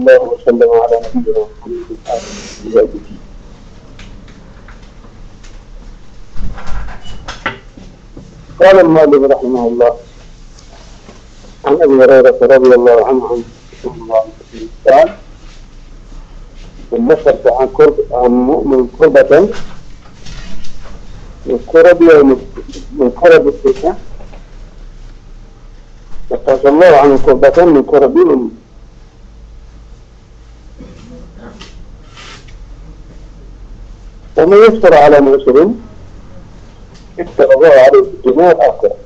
الله وسلم على نبينا محمد وآله وصحبه قال المؤلف رحمه الله عن أبي هريرة رضي الله عنه عن قال من نفس عن قرب عن مؤمن قربة من يوم من قرب الدنيا نقص الله عنه قربة من قرب يوم ومن يفتر على معسر افتر الله عليه في الدنيا والآخرة.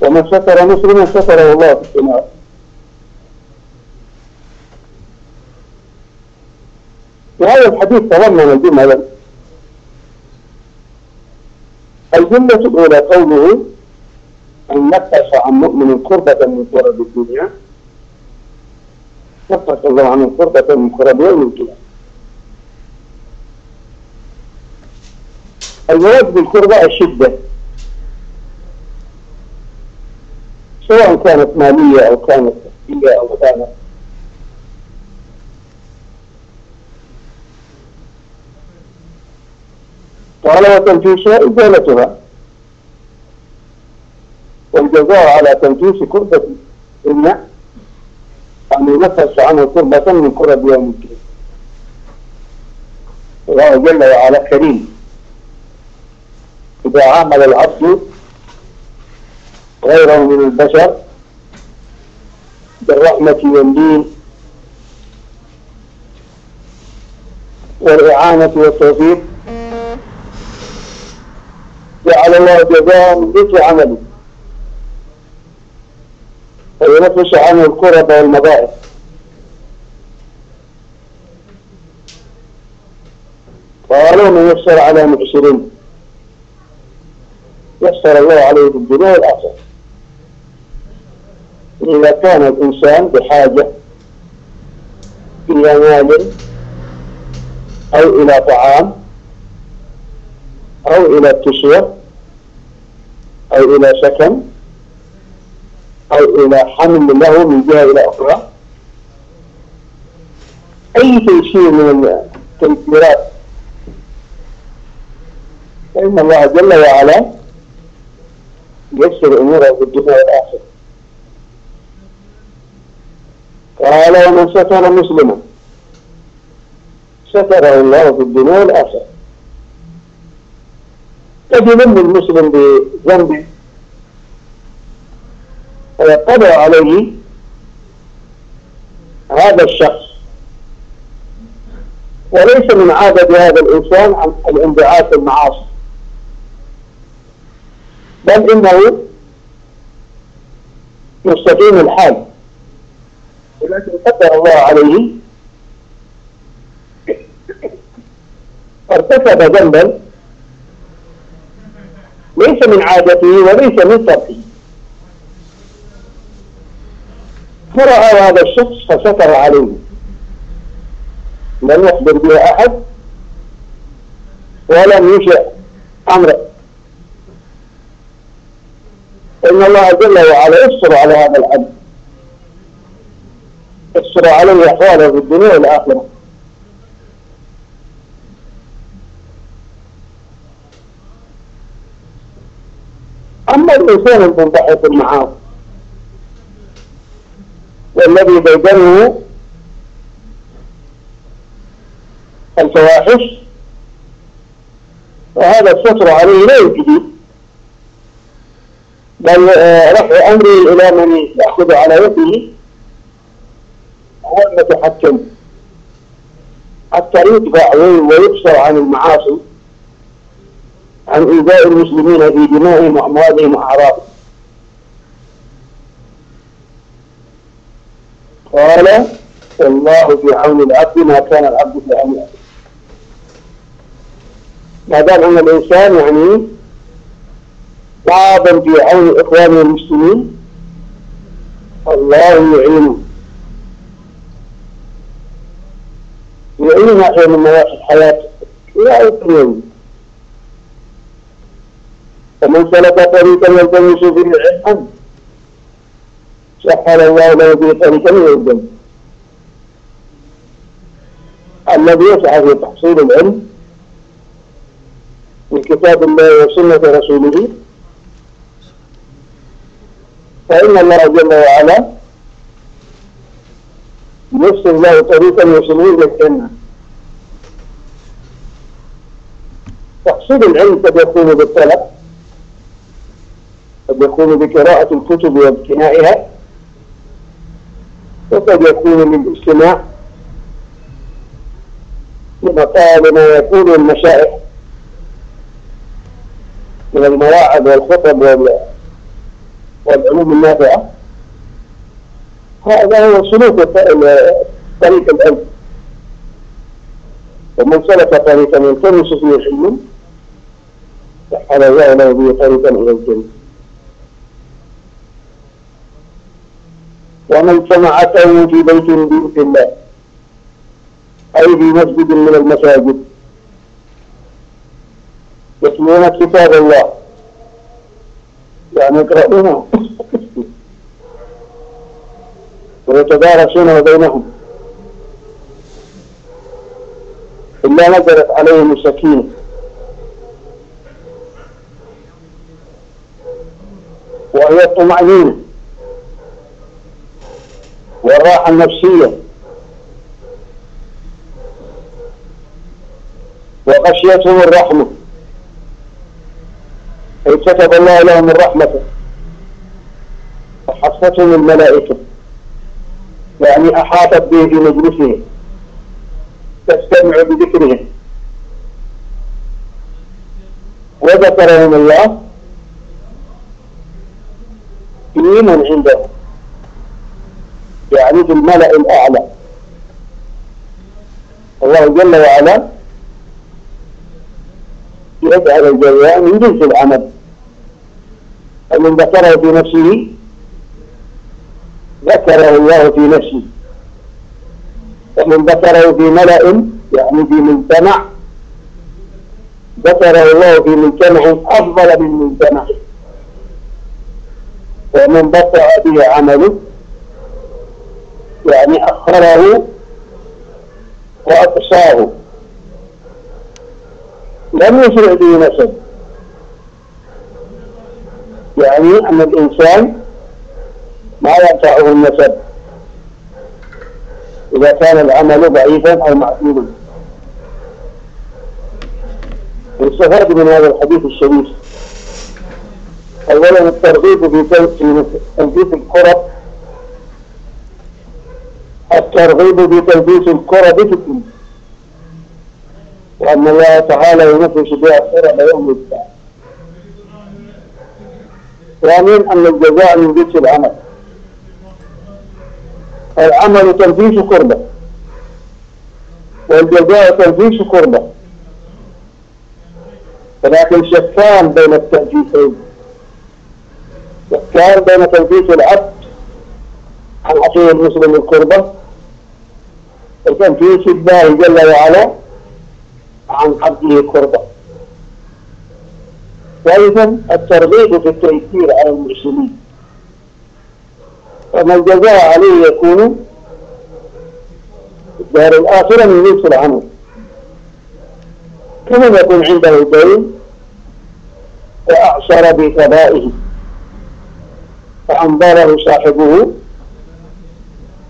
ومن ستر مسلما ستره الله في الدنيا. في هذا الحديث تضمن جملا الجملة الأولى قوله أن نقص عن مؤمن قربة من قرب الدنيا نقص الله المراد بالقربة الشدة سواء كانت مالية أو كانت نفسية أو كانت قال وتنفيس إزالتها والجزاء على تنفيس كربة الدنيا أن ينفس عنه كربة من كرب يوم الدين. الله جل وعلا كريم. إذا عامل العبد غيره من البشر بالرحمة والدين والإعانة والتوفيق جعل الله جزاء مثل عمله. فينفس عنه الكرب والمضائق قالوا من يسر على معسرين يسر الله عليه في الدنيا والآخرة. إذا كان الإنسان بحاجة إلى مال أو إلى طعام أو إلى كسوة أو إلى سكن أو إلى حمل له من جهة إلى أخرى. أي تيسير من التيسيرات فإن الله جل وعلا يسر أموره في الدنيا والآخرة. قال ومن ستر مسلما. ستره الله في الدنيا والآخرة. قد يلم المسلم بذنبه ويقضى عليه هذا الشخص. وليس من عادة هذا الإنسان عن الانبعاث المعاصي بل إنه مستقيم الحال. ولكن قدر الله عليه ارتكب ذنبا ليس من عادته وليس من طبعه فرأى هذا الشخص فستر عليه. لم يخبر به أحد ولم يشع أمره. إن الله جل وعلا يستر على هذا العبد. يستر عليه أحواله في الدنيا والآخرة. أما الإنسان المنبحث في المعاصي والذي بيدنه الفواحش فهذا الستر عليه لا يجدي بل رفع أمره إلى من يأخذ على يده هو المتحكم. حتى يدفع ويبصر عن المعاصي عن إيذاء المسلمين في دمائهم وأموالهم وأعراضهم. قال والله في عون العبد ما كان العبد في عون العبد. ما دام أن الإنسان يعني بعضا في عون إخوانه المسلمين الله يعينه. يعينه أحيانا من نواحي الحياة لا يكرمه ومن سلك طريقا يلتمس فيه علما. سهل الله له به طريقا إلى الجنه الذي يسعى في تحصيل العلم من كتاب الله وسنة رسوله. فإن الله جل وعلا يسر له طريقا يوصله إلى الجنة. تحصيل العلم قد يكون بالطلب قد يكون بقراءة الكتب وابتنائها وقد يكون بالاستماع لمقال ما يكون المشائخ من المواعظ والخطب والعلوم النافعة. هذا هو سلوك طريق العلم. ومن سلك طريقا يلتمس فيه علم سحر الله له به طريقا إلى الجنة. ومن سمعته في بيت من بيوت الله. أي في مسجد من المساجد. يتلون كتاب الله. يعني يقرؤونه ويتدارسونه بينهم. إلا نزلت عليهم السكينة. وهي الطمأنينة. والراحة النفسية. وغشيتهم الرحمة. أي كتب الله لهم الرحمة. وحفتهم الملائكة. يعني أحاطت به في مجلسهم تستمع بذكرهم. وذكرهم الله. في من عنده. في الملأ الأعلى. الله جل وعلا يجعل الجزاء من جنس العمل. فمن ذكره في نفسه ذكره الله في نفسه. ومن ذكره في ملأ يعني في مجتمع ذكره الله في مجتمع أفضل من مجتمع. ومن بطأ به عمله يعني أخره وأقصاه. لم يسرع به نسب يعني أن الإنسان ما ينفعه النسب إذا كان العمل ضعيفا أو معدوما يستفاد من هذا الحديث الشريف. أولا الترغيب في تنفيذ القرب الترغيب القرب في الدين وأن الله تعالى ينفس بها القرب يوم الساعة ثانيا أن الجزاء من جنس العمل. العمل تنفيذ قربة والجزاء تنفيذ قربة ولكن شتان بين التنفيذين شتان بين تنفيذ العبد عن عطيه المسلم القربة وتنفيذ الله جل وعلا عن عبده القربة. ثالثا الترغيب في التيسير على المسلمين. وما الجزاء عليه يكون الدار الآخرة من نفس العمل. كمن يكون عنده دين وأعصر بقضائه فأنظره صاحبه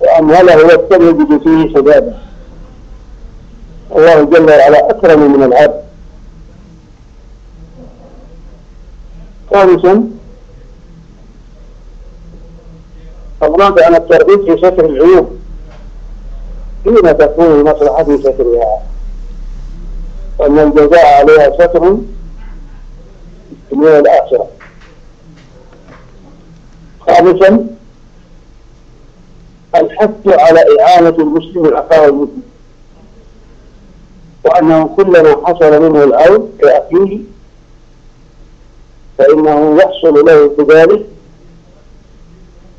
وأمهله والتمهد فيه سدادا الله جل وعلا أكرم من العبد. خامسا الرابع أن الترغيب في ستر العيوب. حين تكون المصلحة في سترها وأن الجزاء عليها ستر الدنيا والآخرة. خامسا الحث على إعانة المسلم الأخاه المسلم. وأنه كلما حصل منه الأرض كأخيه فإنه يحصل له بذلك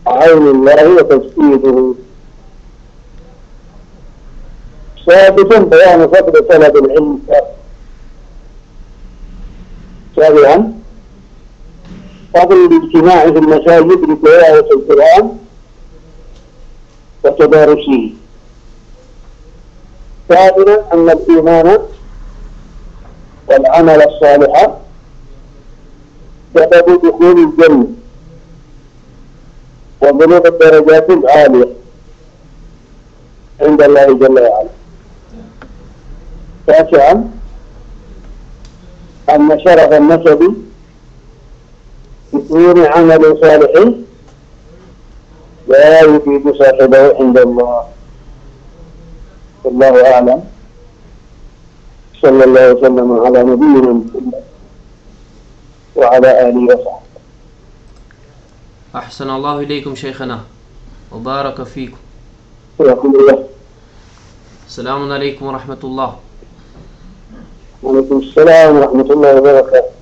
عين الله وتجسيده سادسا بيان فضل طلب العلم. سابعا فضل الاجتماع في المساجد لتلاوة القرآن وتدارسه. ثامنا أن الإيمان والعمل الصالح سبب دخول الجنة وبلوغ الدرجات العالية عند الله جل وعلا. تاسعا أن شرف النسب بدون عمل صالح لا يفيد صاحبه عند الله. والله أعلم. صلى الله وسلم على نبينا محمد وعلى آله وصحبه. أحسن الله إليكم شيخنا. وبارك فيكم. السلام عليكم ورحمة الله. وعليكم السلام ورحمة الله وبركاته.